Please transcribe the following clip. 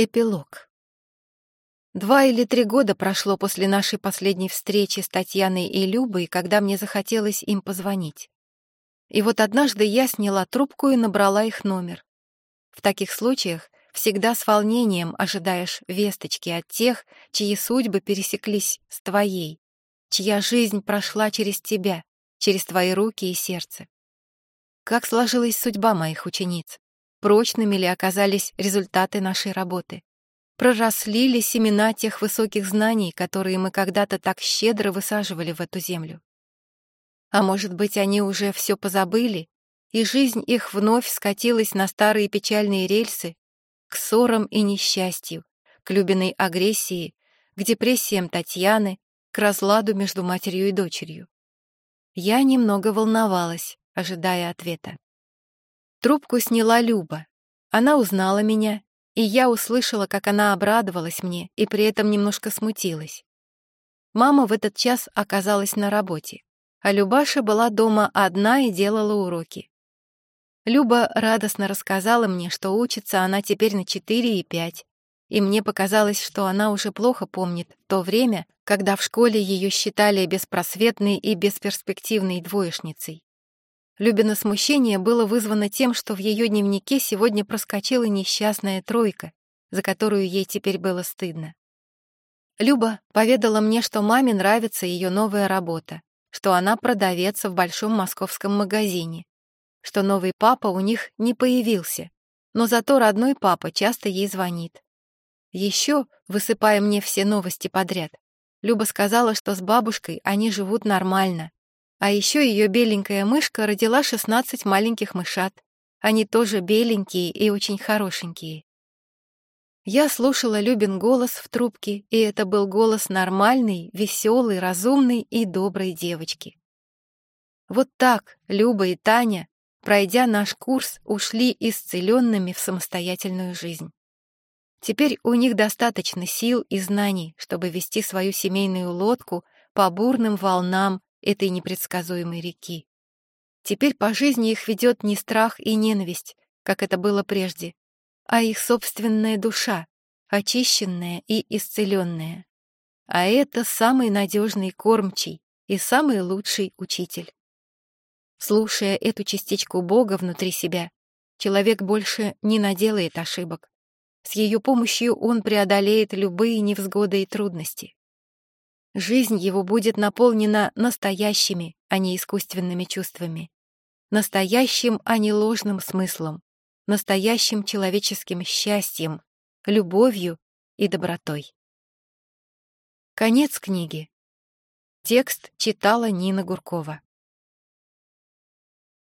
Эпилог. Два или три года прошло после нашей последней встречи с Татьяной и Любой, когда мне захотелось им позвонить. И вот однажды я сняла трубку и набрала их номер. В таких случаях всегда с волнением ожидаешь весточки от тех, чьи судьбы пересеклись с твоей, чья жизнь прошла через тебя, через твои руки и сердце. Как сложилась судьба моих учениц? Прочными ли оказались результаты нашей работы? Проросли ли семена тех высоких знаний, которые мы когда-то так щедро высаживали в эту землю? А может быть, они уже все позабыли, и жизнь их вновь скатилась на старые печальные рельсы, к ссорам и несчастью, к любиной агрессии, к депрессиям Татьяны, к разладу между матерью и дочерью. Я немного волновалась, ожидая ответа. Трубку сняла Люба. Она узнала меня, и я услышала, как она обрадовалась мне и при этом немножко смутилась. Мама в этот час оказалась на работе, а Любаша была дома одна и делала уроки. Люба радостно рассказала мне, что учится она теперь на 4 и 5, и мне показалось, что она уже плохо помнит то время, когда в школе ее считали беспросветной и бесперспективной двоечницей. Любина смущение было вызвано тем, что в ее дневнике сегодня проскочила несчастная тройка, за которую ей теперь было стыдно. Люба поведала мне, что маме нравится ее новая работа, что она продавец в большом московском магазине, что новый папа у них не появился, но зато родной папа часто ей звонит. Еще, высыпая мне все новости подряд, Люба сказала, что с бабушкой они живут нормально, а еще ее беленькая мышка родила 16 маленьких мышат. Они тоже беленькие и очень хорошенькие. Я слушала Любин голос в трубке, и это был голос нормальной, веселой, разумной и доброй девочки. Вот так Люба и Таня, пройдя наш курс, ушли исцеленными в самостоятельную жизнь. Теперь у них достаточно сил и знаний, чтобы вести свою семейную лодку по бурным волнам этой непредсказуемой реки. Теперь по жизни их ведет не страх и ненависть, как это было прежде, а их собственная душа, очищенная и исцеленная. А это самый надежный кормчий и самый лучший учитель. Слушая эту частичку Бога внутри себя, человек больше не наделает ошибок. С ее помощью он преодолеет любые невзгоды и трудности. Жизнь его будет наполнена настоящими, а не искусственными чувствами. Настоящим, а не ложным смыслом. Настоящим человеческим счастьем, любовью и добротой. Конец книги. Текст читала Нина Гуркова.